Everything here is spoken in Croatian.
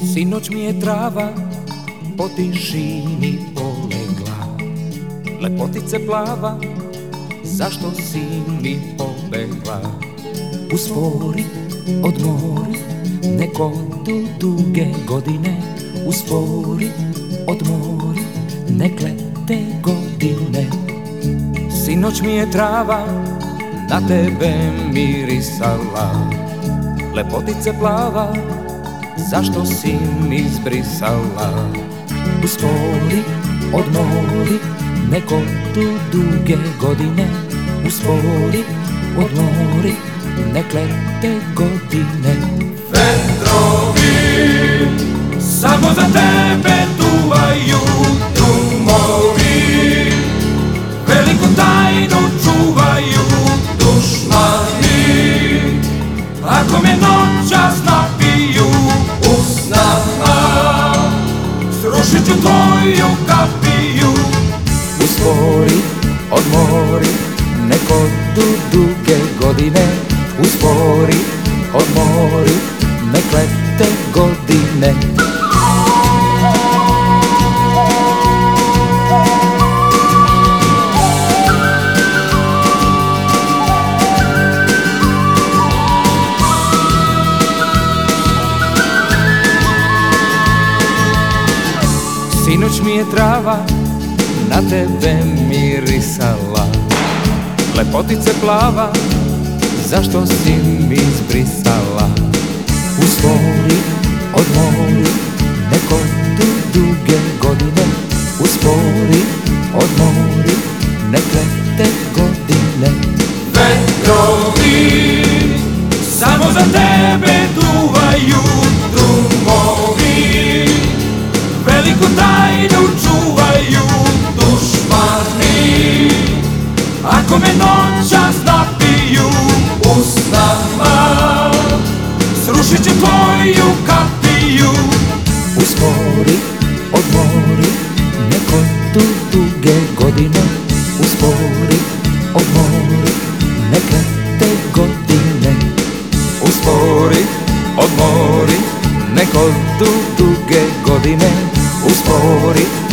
Sinoć mi je trava po tišini polegla. Lepotice plava, zašto si mi pobegla? Uspori, odmori, neko tu duge godine. Uspori, odmori, nek lete godine. Sinoć mi je trava na tebe mirisala. Lepotice plava, zašto si mi zbrisala? Uspori, odmori, neko tu duge godine. Uspori, odmori, nek lete godine. Vetrovi samo za tebe duvaju drumovi Veliku tajnu čuvaju dušmani. Ako me ću tvoju kapiju. Uspori, odmori, neko tu duge godine. Uspori, odmori, nek lete godine Sinoć mi je trava na tebe mirisala. Lepotice plava, zašto si mi zbrisala? Uspori, odmori, neko tu duge godine. Uspori, odmori, nek lete godine. Vetrovi Ako me noćas napiju usnama Srušit ću tvoju kapiju. Uspori, odmori, neko tu duge godine. Uspori, odmori, nek lete godine. Uspori, odmori, neko tu duge godine. Uspori,